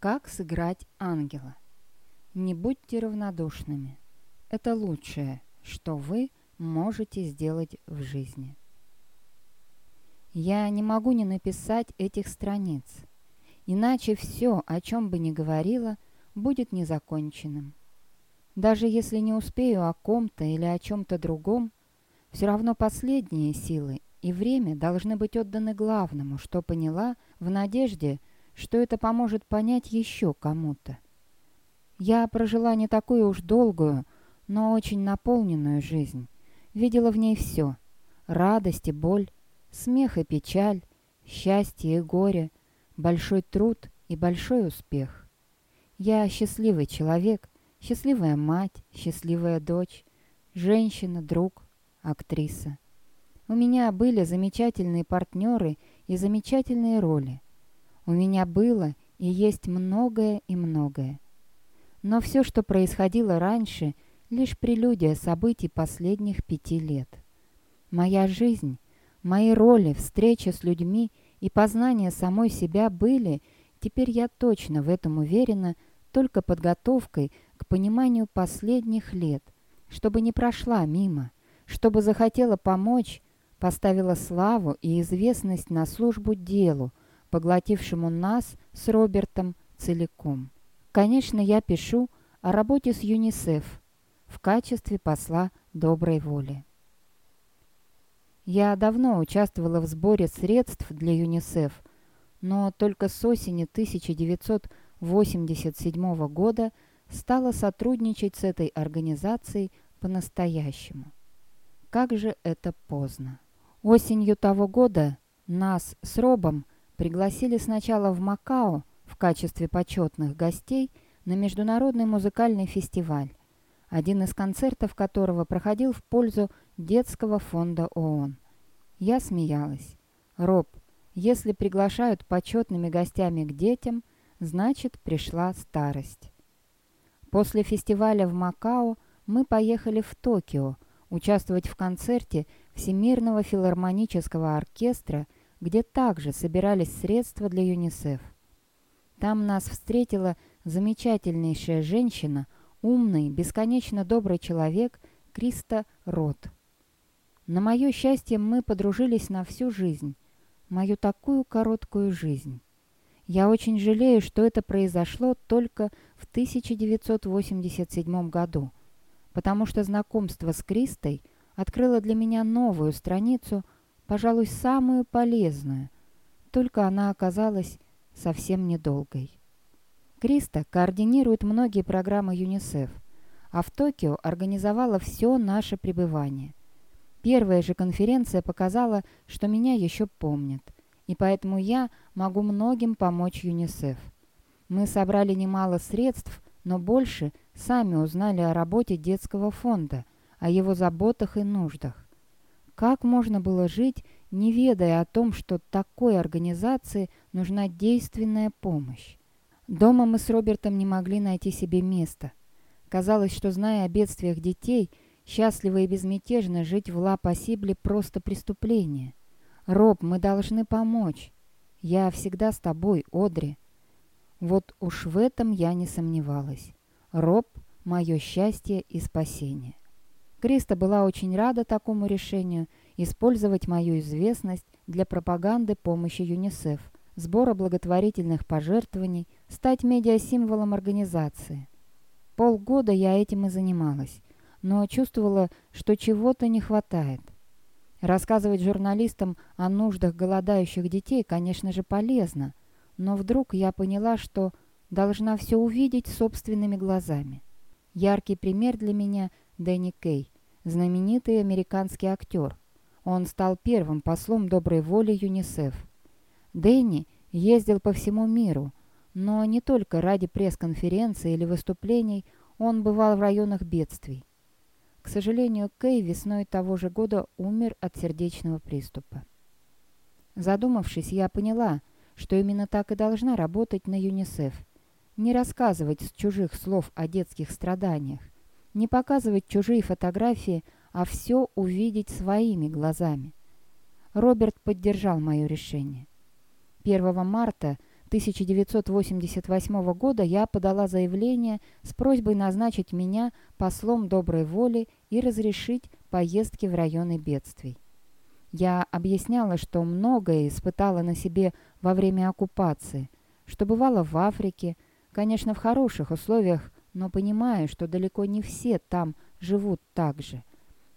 Как сыграть ангела? Не будьте равнодушными. Это лучшее, что вы можете сделать в жизни. Я не могу не написать этих страниц, иначе все, о чем бы ни говорила, будет незаконченным. Даже если не успею о ком-то или о чем-то другом, все равно последние силы и время должны быть отданы главному, что поняла, в надежде, что это поможет понять еще кому-то. Я прожила не такую уж долгую, но очень наполненную жизнь. Видела в ней все — радость и боль, смех и печаль, счастье и горе, большой труд и большой успех. Я счастливый человек, счастливая мать, счастливая дочь, женщина, друг, актриса. У меня были замечательные партнеры и замечательные роли. У меня было и есть многое и многое. Но все, что происходило раньше, лишь прелюдия событий последних пяти лет. Моя жизнь, мои роли, встреча с людьми и познание самой себя были, теперь я точно в этом уверена, только подготовкой к пониманию последних лет, чтобы не прошла мимо, чтобы захотела помочь, поставила славу и известность на службу делу, поглотившему нас с Робертом целиком. Конечно, я пишу о работе с ЮНИСЕФ в качестве посла доброй воли. Я давно участвовала в сборе средств для ЮНИСЕФ, но только с осени 1987 года стала сотрудничать с этой организацией по-настоящему. Как же это поздно. Осенью того года нас с Робом пригласили сначала в Макао в качестве почетных гостей на международный музыкальный фестиваль, один из концертов которого проходил в пользу детского фонда ООН. Я смеялась. «Роб, если приглашают почетными гостями к детям, значит, пришла старость». После фестиваля в Макао мы поехали в Токио участвовать в концерте Всемирного филармонического оркестра – где также собирались средства для ЮНИСЕФ. Там нас встретила замечательнейшая женщина, умный, бесконечно добрый человек Криста Рот. На мое счастье, мы подружились на всю жизнь, мою такую короткую жизнь. Я очень жалею, что это произошло только в 1987 году, потому что знакомство с Кристой открыло для меня новую страницу – пожалуй, самую полезную, только она оказалась совсем недолгой. Криста координирует многие программы ЮНИСЕФ, а в Токио организовала все наше пребывание. Первая же конференция показала, что меня еще помнят, и поэтому я могу многим помочь ЮНИСЕФ. Мы собрали немало средств, но больше сами узнали о работе детского фонда, о его заботах и нуждах. Как можно было жить, не ведая о том, что такой организации нужна действенная помощь? Дома мы с Робертом не могли найти себе места. Казалось, что, зная о бедствиях детей, счастливо и безмятежно жить в Ла-Пассибле просто преступление. «Роб, мы должны помочь. Я всегда с тобой, Одри». Вот уж в этом я не сомневалась. Роб — мое счастье и спасение. Криста была очень рада такому решению использовать мою известность для пропаганды помощи ЮНИСЕФ, сбора благотворительных пожертвований, стать медиасимволом организации. Полгода я этим и занималась, но чувствовала, что чего-то не хватает. Рассказывать журналистам о нуждах голодающих детей, конечно же, полезно, но вдруг я поняла, что должна все увидеть собственными глазами. Яркий пример для меня – Дэнни Кей, знаменитый американский актер. Он стал первым послом доброй воли ЮНИСЕФ. Дэнни ездил по всему миру, но не только ради пресс-конференций или выступлений, он бывал в районах бедствий. К сожалению, Кей весной того же года умер от сердечного приступа. Задумавшись, я поняла, что именно так и должна работать на ЮНИСЕФ. Не рассказывать с чужих слов о детских страданиях, не показывать чужие фотографии, а все увидеть своими глазами. Роберт поддержал мое решение. 1 марта 1988 года я подала заявление с просьбой назначить меня послом доброй воли и разрешить поездки в районы бедствий. Я объясняла, что многое испытала на себе во время оккупации, что бывала в Африке, конечно, в хороших условиях, но понимаю, что далеко не все там живут так же,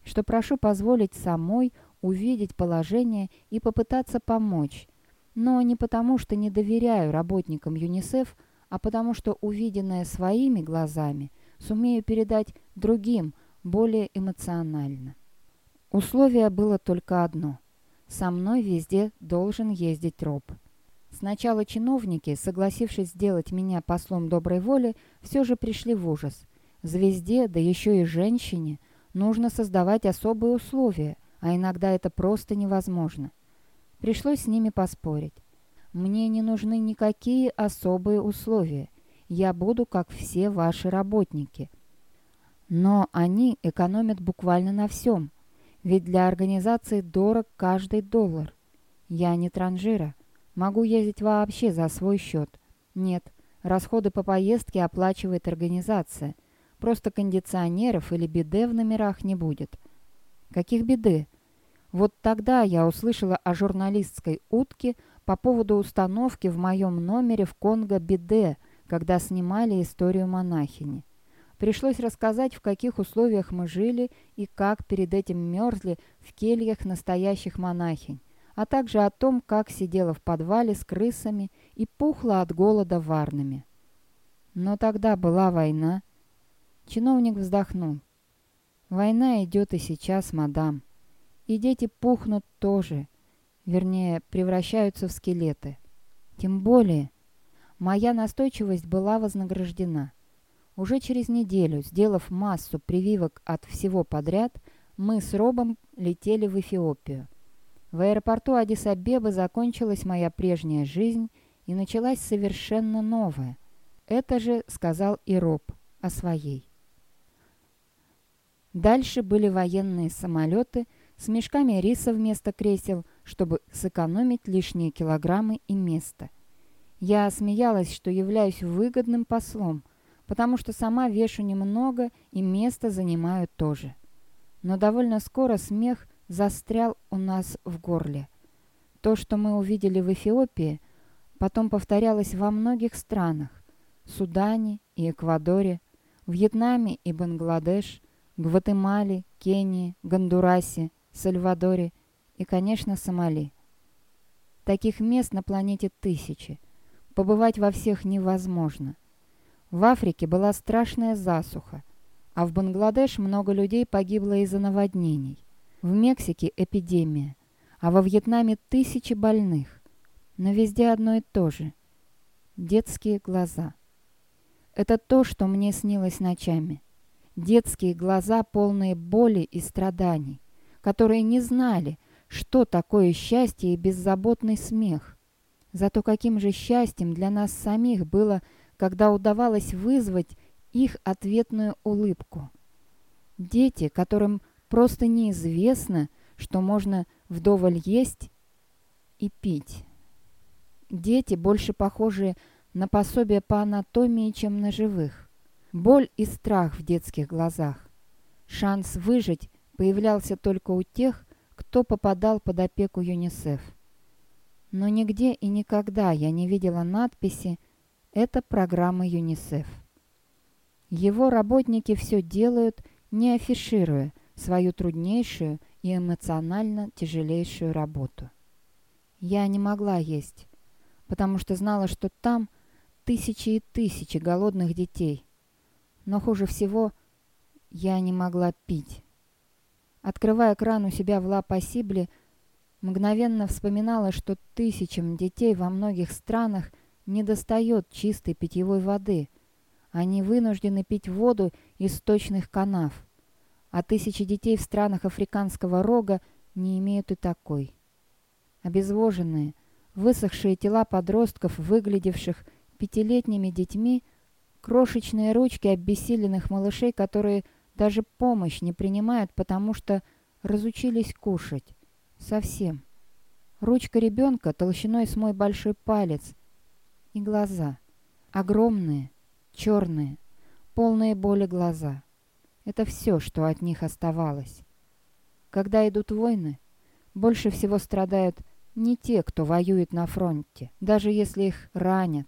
что прошу позволить самой увидеть положение и попытаться помочь, но не потому, что не доверяю работникам ЮНИСЕФ, а потому что увиденное своими глазами сумею передать другим более эмоционально. Условие было только одно. Со мной везде должен ездить Роб. Сначала чиновники, согласившись сделать меня послом доброй воли, все же пришли в ужас. Звезде, да еще и женщине, нужно создавать особые условия, а иногда это просто невозможно. Пришлось с ними поспорить. Мне не нужны никакие особые условия. Я буду, как все ваши работники. Но они экономят буквально на всем. Ведь для организации дорог каждый доллар. Я не транжира. Могу ездить вообще за свой счет. Нет, расходы по поездке оплачивает организация. Просто кондиционеров или биде в номерах не будет. Каких биде? Вот тогда я услышала о журналистской утке по поводу установки в моем номере в Конго биде, когда снимали историю монахини. Пришлось рассказать, в каких условиях мы жили и как перед этим мерзли в кельях настоящих монахинь а также о том, как сидела в подвале с крысами и пухла от голода варными. Но тогда была война. Чиновник вздохнул. Война идет и сейчас, мадам. И дети пухнут тоже, вернее, превращаются в скелеты. Тем более, моя настойчивость была вознаграждена. Уже через неделю, сделав массу прививок от всего подряд, мы с Робом летели в Эфиопию. В аэропорту Адис-Абебы закончилась моя прежняя жизнь и началась совершенно новая. Это же сказал и Роб о своей. Дальше были военные самолеты с мешками риса вместо кресел, чтобы сэкономить лишние килограммы и место. Я смеялась, что являюсь выгодным послом, потому что сама вешу немного и место занимаю тоже. Но довольно скоро смех застрял у нас в горле. То, что мы увидели в Эфиопии, потом повторялось во многих странах – Судане и Эквадоре, Вьетнаме и Бангладеш, Гватемале, Кении, Гондурасе, Сальвадоре и, конечно, Сомали. Таких мест на планете тысячи. Побывать во всех невозможно. В Африке была страшная засуха, а в Бангладеш много людей погибло из-за наводнений. В Мексике эпидемия, а во Вьетнаме тысячи больных. Но везде одно и то же. Детские глаза. Это то, что мне снилось ночами. Детские глаза, полные боли и страданий, которые не знали, что такое счастье и беззаботный смех. Зато каким же счастьем для нас самих было, когда удавалось вызвать их ответную улыбку. Дети, которым Просто неизвестно, что можно вдоволь есть и пить. Дети больше похожи на пособие по анатомии, чем на живых. Боль и страх в детских глазах. Шанс выжить появлялся только у тех, кто попадал под опеку ЮНИСЕФ. Но нигде и никогда я не видела надписи «Это программа ЮНИСЕФ». Его работники все делают, не афишируя, свою труднейшую и эмоционально тяжелейшую работу. Я не могла есть, потому что знала, что там тысячи и тысячи голодных детей. Но хуже всего я не могла пить. Открывая кран у себя в Ла-Пассибле, мгновенно вспоминала, что тысячам детей во многих странах не достает чистой питьевой воды. Они вынуждены пить воду из сточных канав а тысячи детей в странах африканского рога не имеют и такой. Обезвоженные, высохшие тела подростков, выглядевших пятилетними детьми, крошечные ручки обессиленных малышей, которые даже помощь не принимают, потому что разучились кушать. Совсем. Ручка ребенка толщиной с мой большой палец. и глаза. Огромные, черные, полные боли глаза. Это все, что от них оставалось. Когда идут войны, больше всего страдают не те, кто воюет на фронте, даже если их ранят,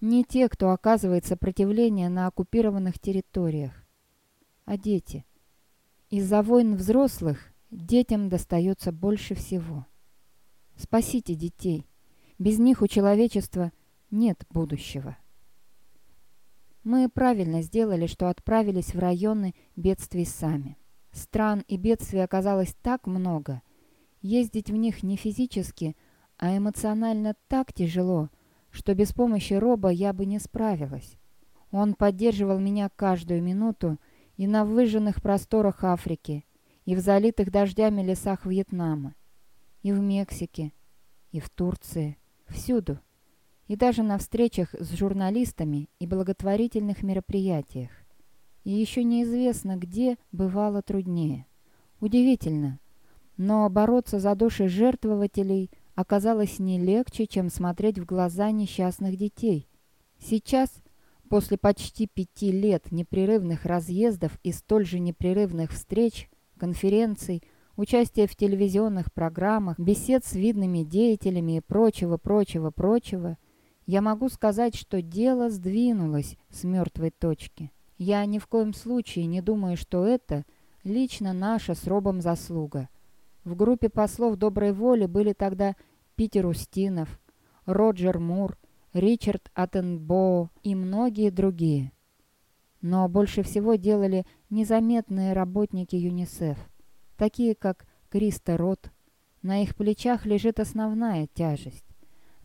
не те, кто оказывает сопротивление на оккупированных территориях, а дети. Из-за войн взрослых детям достается больше всего. Спасите детей. Без них у человечества нет будущего. Мы правильно сделали, что отправились в районы бедствий сами. Стран и бедствий оказалось так много. Ездить в них не физически, а эмоционально так тяжело, что без помощи Роба я бы не справилась. Он поддерживал меня каждую минуту и на выжженных просторах Африки, и в залитых дождями лесах Вьетнама, и в Мексике, и в Турции, всюду, и даже на встречах с журналистами и благотворительных мероприятиях. И еще неизвестно, где бывало труднее. Удивительно, но бороться за души жертвователей оказалось не легче, чем смотреть в глаза несчастных детей. Сейчас, после почти пяти лет непрерывных разъездов и столь же непрерывных встреч, конференций, участия в телевизионных программах, бесед с видными деятелями и прочего, прочего, прочего, я могу сказать, что дело сдвинулось с мертвой точки. Я ни в коем случае не думаю, что это лично наша с Робом заслуга. В группе послов доброй воли были тогда Питер Устинов, Роджер Мур, Ричард Аттенбоу и многие другие. Но больше всего делали незаметные работники ЮНИСЕФ, такие как Криста Рот. На их плечах лежит основная тяжесть.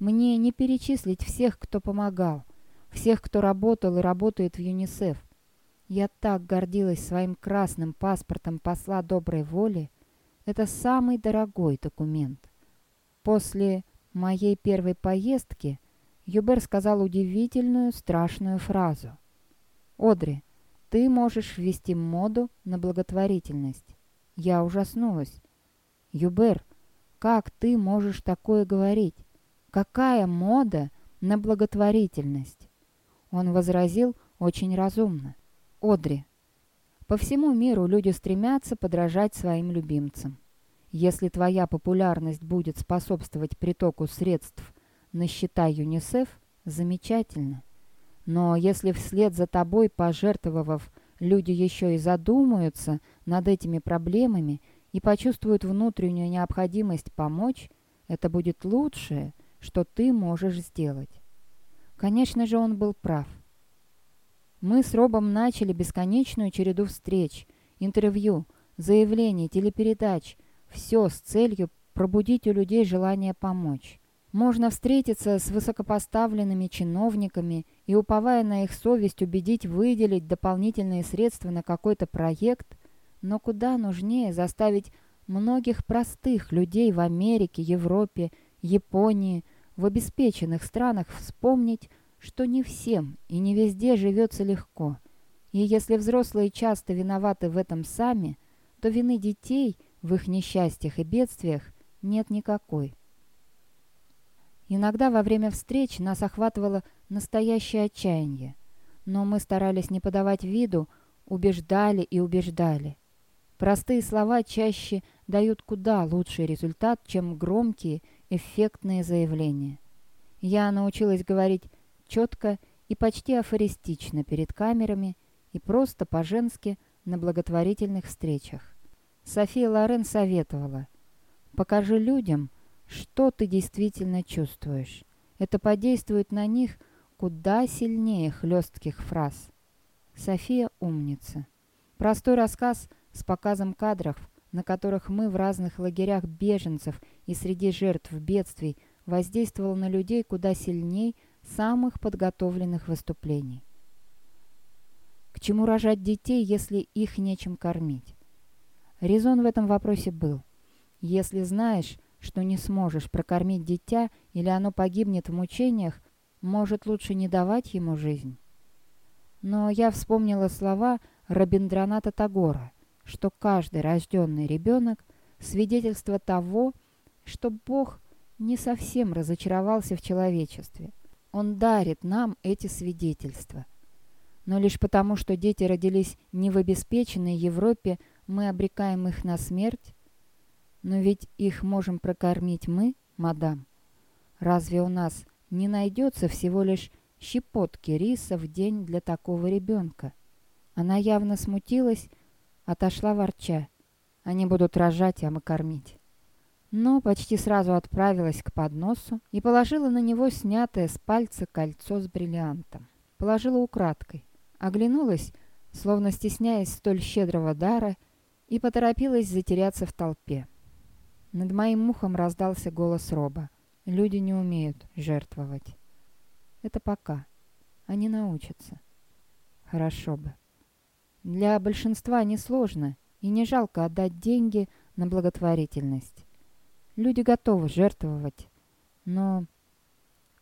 Мне не перечислить всех, кто помогал, всех, кто работал и работает в ЮНИСЕФ. Я так гордилась своим красным паспортом посла доброй воли. Это самый дорогой документ. После моей первой поездки Юбер сказал удивительную, страшную фразу. «Одри, ты можешь ввести моду на благотворительность». Я ужаснулась. «Юбер, как ты можешь такое говорить? Какая мода на благотворительность?» Он возразил очень разумно. «Одри, по всему миру люди стремятся подражать своим любимцам. Если твоя популярность будет способствовать притоку средств на счета ЮНИСЕФ, замечательно. Но если вслед за тобой, пожертвовав, люди еще и задумаются над этими проблемами и почувствуют внутреннюю необходимость помочь, это будет лучшее, что ты можешь сделать. Конечно же, он был прав. Мы с Робом начали бесконечную череду встреч, интервью, заявлений, телепередач, все с целью пробудить у людей желание помочь. Можно встретиться с высокопоставленными чиновниками и, уповая на их совесть, убедить выделить дополнительные средства на какой-то проект, но куда нужнее заставить многих простых людей в Америке, Европе, Японии, в обеспеченных странах вспомнить, что не всем и не везде живется легко. И если взрослые часто виноваты в этом сами, то вины детей – в их несчастьях и бедствиях нет никакой. Иногда во время встреч нас охватывало настоящее отчаяние, но мы старались не подавать виду, убеждали и убеждали. Простые слова чаще дают куда лучший результат, чем громкие, эффектные заявления. Я научилась говорить четко и почти афористично перед камерами и просто по-женски на благотворительных встречах. София Лорен советовала. «Покажи людям, что ты действительно чувствуешь. Это подействует на них куда сильнее хлестких фраз». София умница. Простой рассказ с показом кадров, на которых мы в разных лагерях беженцев и среди жертв бедствий воздействовал на людей куда сильней самых подготовленных выступлений. К чему рожать детей, если их нечем кормить? Резон в этом вопросе был. Если знаешь, что не сможешь прокормить дитя или оно погибнет в мучениях, может, лучше не давать ему жизнь. Но я вспомнила слова Рабиндраната Тагора, что каждый рожденный ребенок – свидетельство того, что Бог не совсем разочаровался в человечестве. Он дарит нам эти свидетельства. Но лишь потому, что дети родились не в обеспеченной Европе, мы обрекаем их на смерть? Но ведь их можем прокормить мы, мадам. Разве у нас не найдется всего лишь щепотки риса в день для такого ребенка? Она явно смутилась, отошла ворча. Они будут рожать, а мы кормить. Но почти сразу отправилась к подносу и положила на него снятое с пальца кольцо с бриллиантом. Положила украдкой. Оглянулась, словно стесняясь столь щедрого дара, и поторопилась затеряться в толпе. Над моим ухом раздался голос Роба. Люди не умеют жертвовать. Это пока. Они научатся. Хорошо бы. Для большинства несложно, и не жалко отдать деньги на благотворительность. Люди готовы жертвовать, но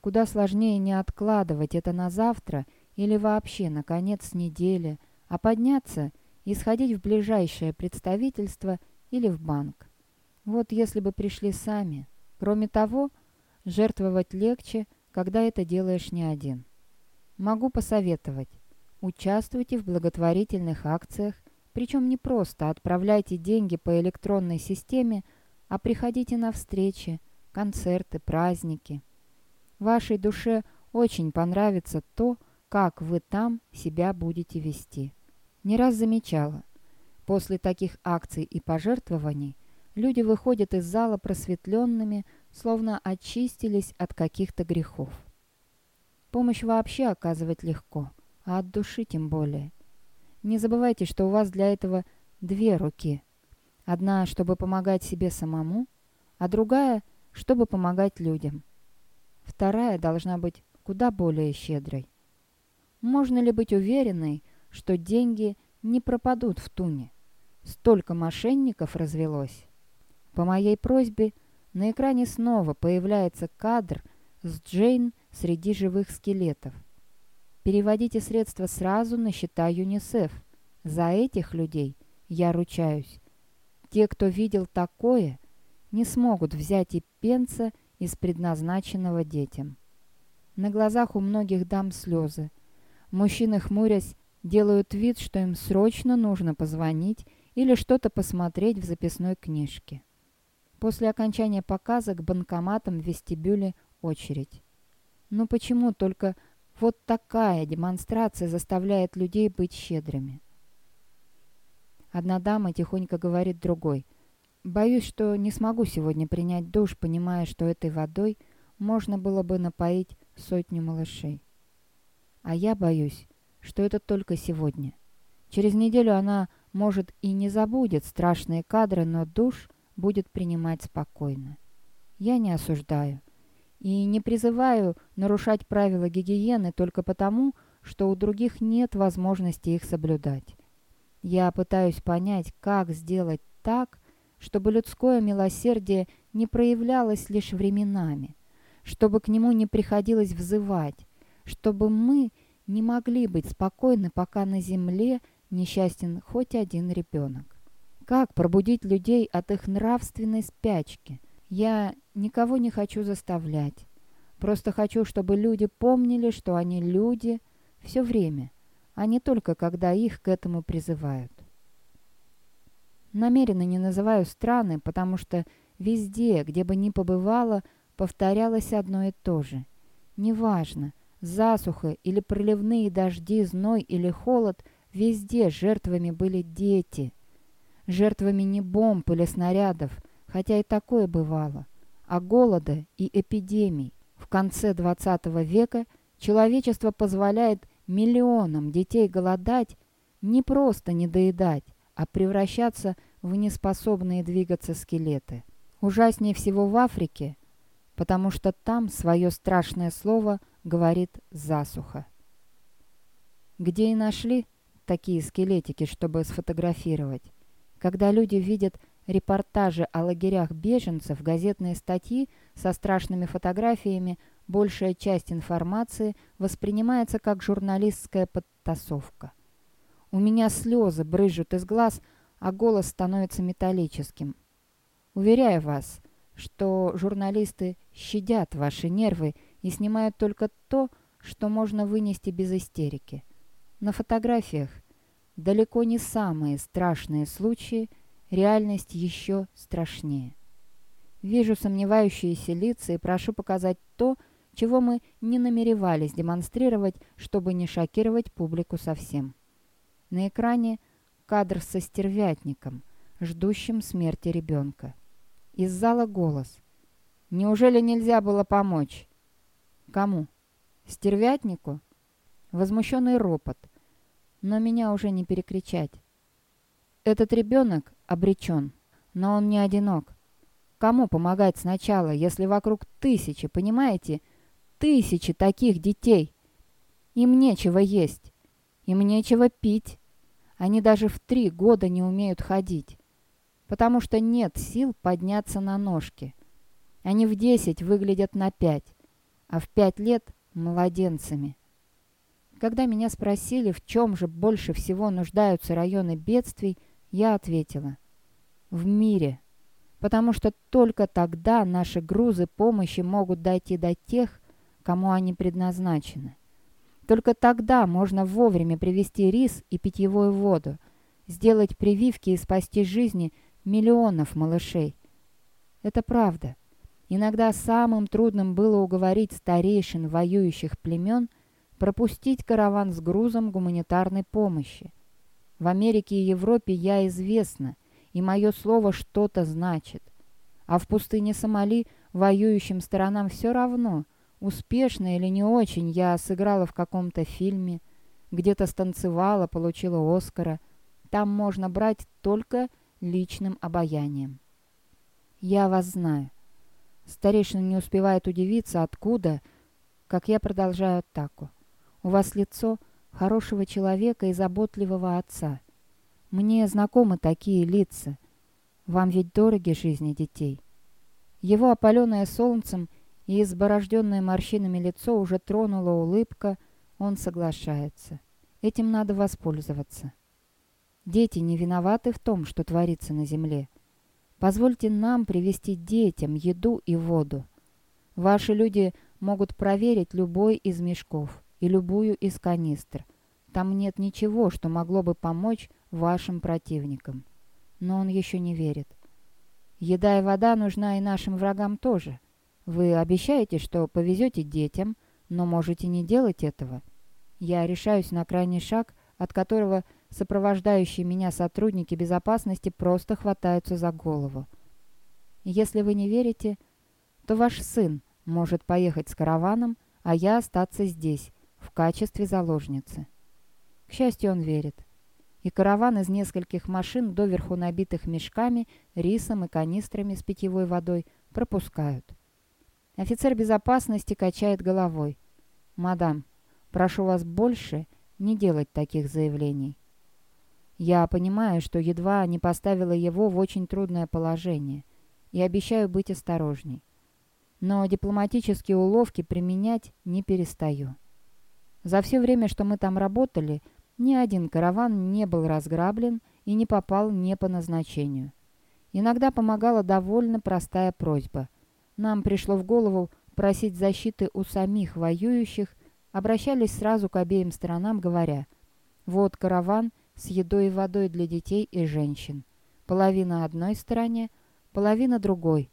куда сложнее не откладывать это на завтра или вообще на конец недели, а подняться и сходить в ближайшее представительство или в банк. Вот если бы пришли сами. Кроме того, жертвовать легче, когда это делаешь не один. Могу посоветовать. Участвуйте в благотворительных акциях, причем не просто отправляйте деньги по электронной системе, а приходите на встречи, концерты, праздники. Вашей душе очень понравится то, как вы там себя будете вести. Не раз замечала, после таких акций и пожертвований Люди выходят из зала просветленными, словно очистились от каких-то грехов. Помощь вообще оказывать легко, а от души тем более. Не забывайте, что у вас для этого две руки. Одна, чтобы помогать себе самому, а другая, чтобы помогать людям. Вторая должна быть куда более щедрой. Можно ли быть уверенной, что деньги не пропадут в туне? Столько мошенников развелось. По моей просьбе на экране снова появляется кадр с Джейн среди живых скелетов. Переводите средства сразу на счета ЮНИСЕФ. За этих людей я ручаюсь. Те, кто видел такое, не смогут взять и пенса из предназначенного детям. На глазах у многих дам слезы. Мужчины, хмурясь, делают вид, что им срочно нужно позвонить или что-то посмотреть в записной книжке. После окончания показа к банкоматам в вестибюле очередь. Но почему только вот такая демонстрация заставляет людей быть щедрыми? Одна дама тихонько говорит другой. «Боюсь, что не смогу сегодня принять душ, понимая, что этой водой можно было бы напоить сотню малышей. А я боюсь, что это только сегодня. Через неделю она, может, и не забудет страшные кадры, но душ — будет принимать спокойно. Я не осуждаю и не призываю нарушать правила гигиены только потому, что у других нет возможности их соблюдать. Я пытаюсь понять, как сделать так, чтобы людское милосердие не проявлялось лишь временами, чтобы к нему не приходилось взывать, чтобы мы не могли быть спокойны, пока на земле несчастен хоть один ребенок. Как пробудить людей от их нравственной спячки? Я никого не хочу заставлять. Просто хочу, чтобы люди помнили, что они люди все время, а не только когда их к этому призывают. Намеренно не называю страны, потому что везде, где бы ни побывала, повторялось одно и то же. Неважно, засуха или проливные дожди, зной или холод, везде жертвами были дети – жертвами не бомб или снарядов, хотя и такое бывало, а голода и эпидемий. В конце XX века человечество позволяет миллионам детей голодать, не просто недоедать, а превращаться в неспособные двигаться скелеты. Ужаснее всего в Африке, потому что там свое страшное слово говорит засуха. Где и нашли такие скелетики, чтобы сфотографировать? Когда люди видят репортажи о лагерях беженцев, газетные статьи со страшными фотографиями, большая часть информации воспринимается как журналистская подтасовка. У меня слезы брызжут из глаз, а голос становится металлическим. Уверяю вас, что журналисты щадят ваши нервы и снимают только то, что можно вынести без истерики. На фотографиях далеко не самые страшные случаи, реальность еще страшнее. Вижу сомневающиеся лица и прошу показать то, чего мы не намеревались демонстрировать, чтобы не шокировать публику совсем. На экране кадр со стервятником, ждущим смерти ребенка. Из зала голос. «Неужели нельзя было помочь?» «Кому? Стервятнику?» Возмущенный ропот. Но меня уже не перекричать. Этот ребенок обречен, но он не одинок. Кому помогать сначала, если вокруг тысячи, понимаете, тысячи таких детей? Им нечего есть, им нечего пить. Они даже в три года не умеют ходить, потому что нет сил подняться на ножки. Они в десять выглядят на пять, а в пять лет – младенцами. Когда меня спросили, в чем же больше всего нуждаются районы бедствий, я ответила – в мире, потому что только тогда наши грузы помощи могут дойти до тех, кому они предназначены. Только тогда можно вовремя привезти рис и питьевую воду, сделать прививки и спасти жизни миллионов малышей. Это правда. Иногда самым трудным было уговорить старейшин воюющих племен – пропустить караван с грузом гуманитарной помощи. В Америке и Европе я известна, и мое слово что-то значит. А в пустыне Сомали воюющим сторонам все равно, успешно или не очень я сыграла в каком-то фильме, где-то станцевала, получила Оскара. Там можно брать только личным обаянием. Я вас знаю. Старейшина не успевает удивиться, откуда, как я продолжаю атаку. У вас лицо хорошего человека и заботливого отца. Мне знакомы такие лица. Вам ведь дороги жизни детей. Его опаленное солнцем и изборожденное морщинами лицо уже тронула улыбка, он соглашается. Этим надо воспользоваться. Дети не виноваты в том, что творится на земле. Позвольте нам привести детям еду и воду. Ваши люди могут проверить любой из мешков и любую из канистр. Там нет ничего, что могло бы помочь вашим противникам. Но он еще не верит. Еда и вода нужна и нашим врагам тоже. Вы обещаете, что повезете детям, но можете не делать этого. Я решаюсь на крайний шаг, от которого сопровождающие меня сотрудники безопасности просто хватаются за голову. Если вы не верите, то ваш сын может поехать с караваном, а я остаться здесь, в качестве заложницы. К счастью, он верит. И караван из нескольких машин, доверху набитых мешками, рисом и канистрами с питьевой водой, пропускают. Офицер безопасности качает головой. «Мадам, прошу вас больше не делать таких заявлений». Я понимаю, что едва не поставила его в очень трудное положение и обещаю быть осторожней. Но дипломатические уловки применять не перестаю. За все время, что мы там работали, ни один караван не был разграблен и не попал не по назначению. Иногда помогала довольно простая просьба. Нам пришло в голову просить защиты у самих воюющих, обращались сразу к обеим сторонам, говоря «Вот караван с едой и водой для детей и женщин. Половина одной стороне, половина другой.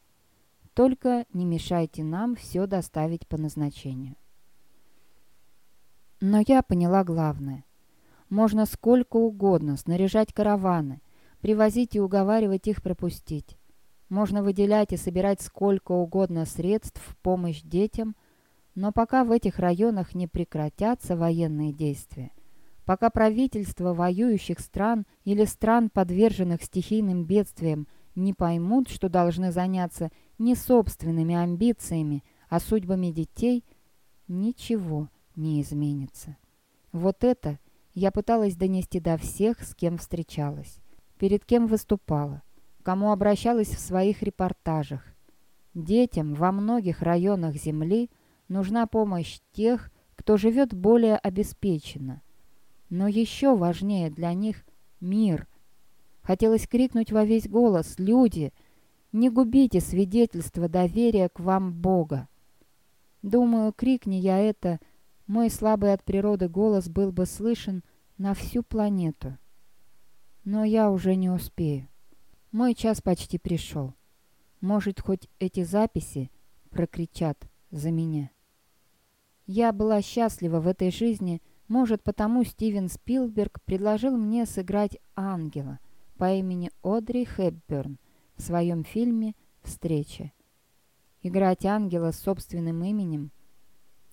Только не мешайте нам все доставить по назначению». Но я поняла главное. Можно сколько угодно снаряжать караваны, привозить и уговаривать их пропустить. Можно выделять и собирать сколько угодно средств в помощь детям, но пока в этих районах не прекратятся военные действия, пока правительства воюющих стран или стран, подверженных стихийным бедствиям, не поймут, что должны заняться не собственными амбициями, а судьбами детей, ничего не изменится. Вот это я пыталась донести до всех, с кем встречалась, перед кем выступала, кому обращалась в своих репортажах. Детям во многих районах Земли нужна помощь тех, кто живет более обеспеченно. Но еще важнее для них мир. Хотелось крикнуть во весь голос «Люди!» Не губите свидетельство доверия к вам Бога. Думаю, крикни я это, мой слабый от природы голос был бы слышен на всю планету. Но я уже не успею. Мой час почти пришел. Может, хоть эти записи прокричат за меня. Я была счастлива в этой жизни, может, потому Стивен Спилберг предложил мне сыграть ангела по имени Одри Хепберн в своем фильме «Встреча». Играть ангела с собственным именем –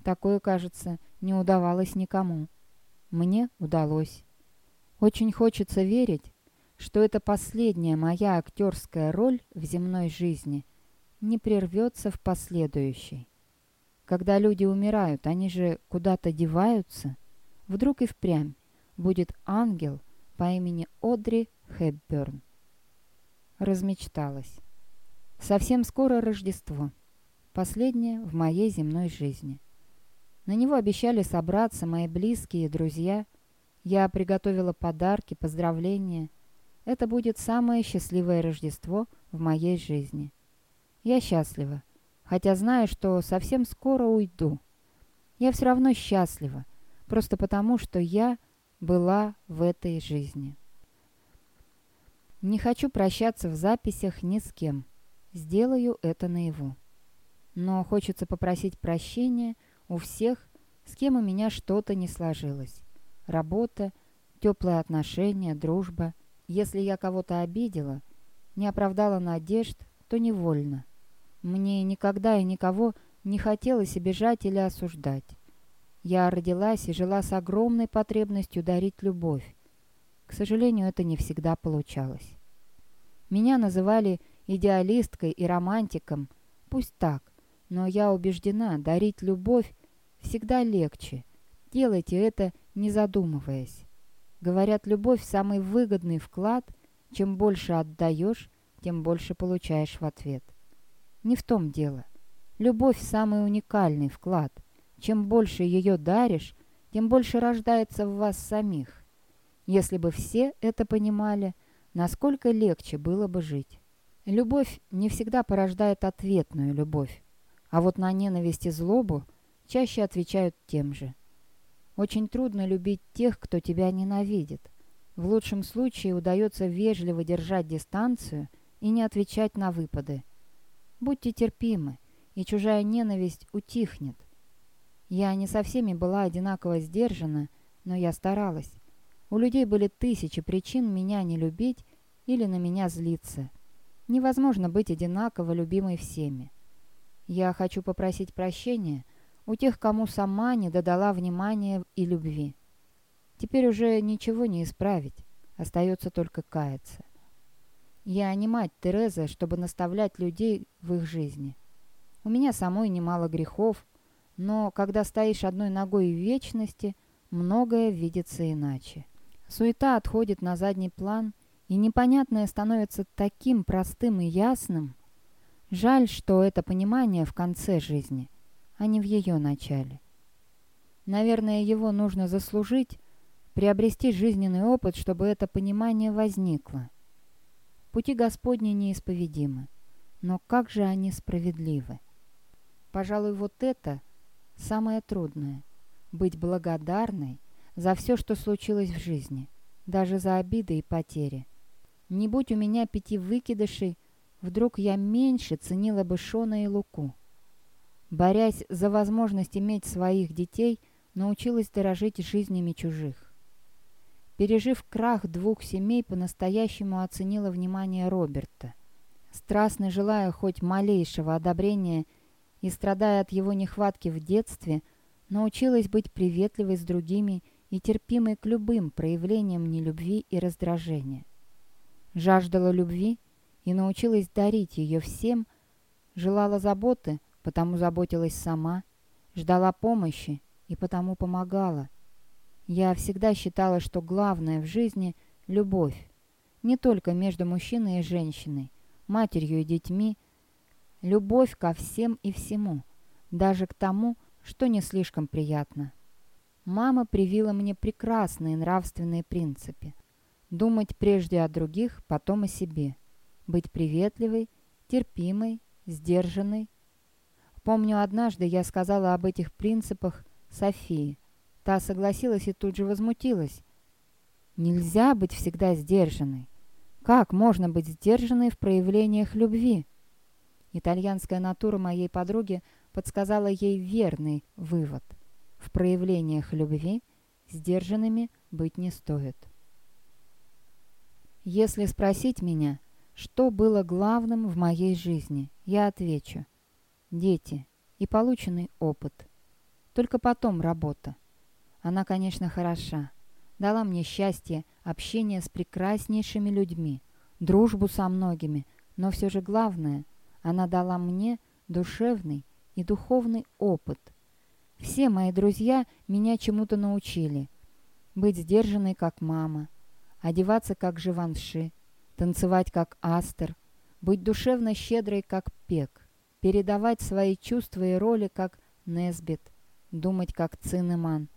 такое, кажется, не удавалось никому. Мне удалось. Очень хочется верить, что эта последняя моя актерская роль в земной жизни не прервется в последующей. Когда люди умирают, они же куда-то деваются. Вдруг и впрямь будет ангел по имени Одри Хепберн. Размечталась. Совсем скоро Рождество. Последнее в моей земной жизни. На него обещали собраться мои близкие друзья. Я приготовила подарки, поздравления. Это будет самое счастливое Рождество в моей жизни. Я счастлива, хотя знаю, что совсем скоро уйду. Я все равно счастлива, просто потому, что я была в этой жизни. Не хочу прощаться в записях ни с кем. Сделаю это наяву. Но хочется попросить прощения у всех, с кем у меня что-то не сложилось. Работа, теплые отношения, дружба. Если я кого-то обидела, не оправдала надежд, то невольно. Мне никогда и никого не хотелось обижать или осуждать. Я родилась и жила с огромной потребностью дарить любовь. К сожалению, это не всегда получалось. Меня называли идеалисткой и романтиком. Пусть так, но я убеждена, дарить любовь всегда легче. Делайте это, не задумываясь. Говорят, любовь – самый выгодный вклад. Чем больше отдаешь, тем больше получаешь в ответ. Не в том дело. Любовь – самый уникальный вклад. Чем больше ее даришь, тем больше рождается в вас самих. Если бы все это понимали, насколько легче было бы жить. Любовь не всегда порождает ответную любовь, а вот на ненависть и злобу – чаще отвечают тем же. Очень трудно любить тех, кто тебя ненавидит. В лучшем случае удается вежливо держать дистанцию и не отвечать на выпады. Будьте терпимы, и чужая ненависть утихнет. Я не со всеми была одинаково сдержана, но я старалась. У людей были тысячи причин меня не любить или на меня злиться. Невозможно быть одинаково любимой всеми. Я хочу попросить прощения – у тех, кому сама не додала внимания и любви. Теперь уже ничего не исправить, остается только каяться. Я не мать Тереза, чтобы наставлять людей в их жизни. У меня самой немало грехов, но когда стоишь одной ногой в вечности, многое видится иначе. Суета отходит на задний план, и непонятное становится таким простым и ясным. Жаль, что это понимание в конце жизни – а не в ее начале. Наверное, его нужно заслужить, приобрести жизненный опыт, чтобы это понимание возникло. Пути Господни неисповедимы, но как же они справедливы? Пожалуй, вот это самое трудное — быть благодарной за все, что случилось в жизни, даже за обиды и потери. Не будь у меня пяти выкидышей, вдруг я меньше ценила бы Шона и Луку. Борясь за возможность иметь своих детей, научилась дорожить жизнями чужих. Пережив крах двух семей, по-настоящему оценила внимание Роберта. Страстно желая хоть малейшего одобрения и страдая от его нехватки в детстве, научилась быть приветливой с другими и терпимой к любым проявлениям нелюбви и раздражения. Жаждала любви и научилась дарить ее всем, желала заботы, потому заботилась сама, ждала помощи и потому помогала. Я всегда считала, что главное в жизни — любовь. Не только между мужчиной и женщиной, матерью и детьми. Любовь ко всем и всему, даже к тому, что не слишком приятно. Мама привила мне прекрасные нравственные принципы. Думать прежде о других, потом о себе. Быть приветливой, терпимой, сдержанной, Помню, однажды я сказала об этих принципах Софии. Та согласилась и тут же возмутилась. Нельзя быть всегда сдержанной. Как можно быть сдержанной в проявлениях любви? Итальянская натура моей подруги подсказала ей верный вывод. В проявлениях любви сдержанными быть не стоит. Если спросить меня, что было главным в моей жизни, я отвечу – дети и полученный опыт. Только потом работа. Она, конечно, хороша. Дала мне счастье, общение с прекраснейшими людьми, дружбу со многими, но все же главное – она дала мне душевный и духовный опыт. Все мои друзья меня чему-то научили. Быть сдержанной, как мама, одеваться, как Живанши, танцевать, как Астер, быть душевно щедрой, как Пек, передавать свои чувства и роли, как Несбит, думать, как Цинеман,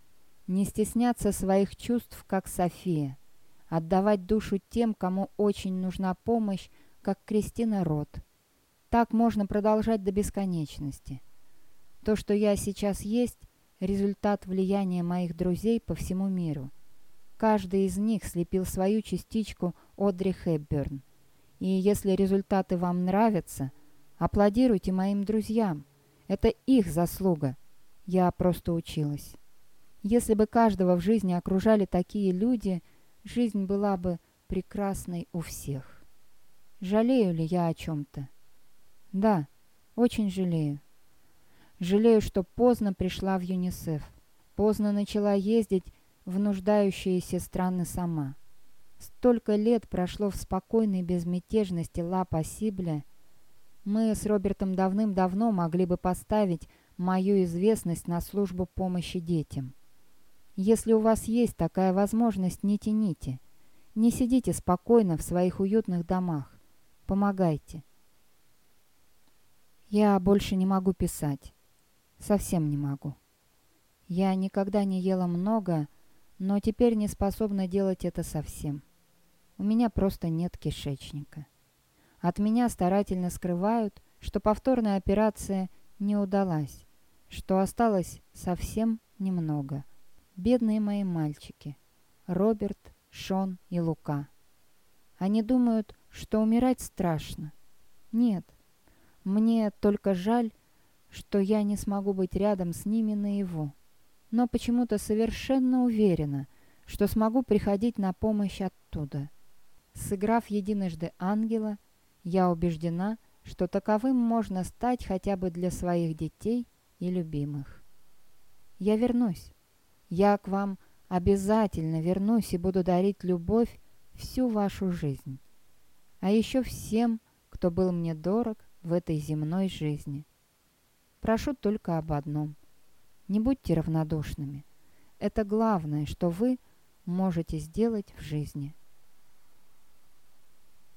не стесняться своих чувств, как София, отдавать душу тем, кому очень нужна помощь, как Кристина Рот. Так можно продолжать до бесконечности. То, что я сейчас есть, результат влияния моих друзей по всему миру. Каждый из них слепил свою частичку Одри Хепберн. И если результаты вам нравятся, аплодируйте моим друзьям. Это их заслуга. Я просто училась. Если бы каждого в жизни окружали такие люди, жизнь была бы прекрасной у всех. Жалею ли я о чем-то? Да, очень жалею. Жалею, что поздно пришла в ЮНИСЕФ. Поздно начала ездить в нуждающиеся страны сама. Столько лет прошло в спокойной безмятежности Ла Пассибля. Мы с Робертом давным-давно могли бы поставить мою известность на службу помощи детям. Если у вас есть такая возможность, не тяните. Не сидите спокойно в своих уютных домах. Помогайте. Я больше не могу писать. Совсем не могу. Я никогда не ела много, но теперь не способна делать это совсем. У меня просто нет кишечника. От меня старательно скрывают, что повторная операция не удалась, что осталось совсем немного. Бедные мои мальчики. Роберт, Шон и Лука. Они думают, что умирать страшно. Нет, мне только жаль, что я не смогу быть рядом с ними наяву. Но почему-то совершенно уверена, что смогу приходить на помощь оттуда. Сыграв единожды ангела, я убеждена, что таковым можно стать хотя бы для своих детей и любимых. Я вернусь. Я к вам обязательно вернусь и буду дарить любовь всю вашу жизнь. А еще всем, кто был мне дорог в этой земной жизни. Прошу только об одном. Не будьте равнодушными. Это главное, что вы можете сделать в жизни.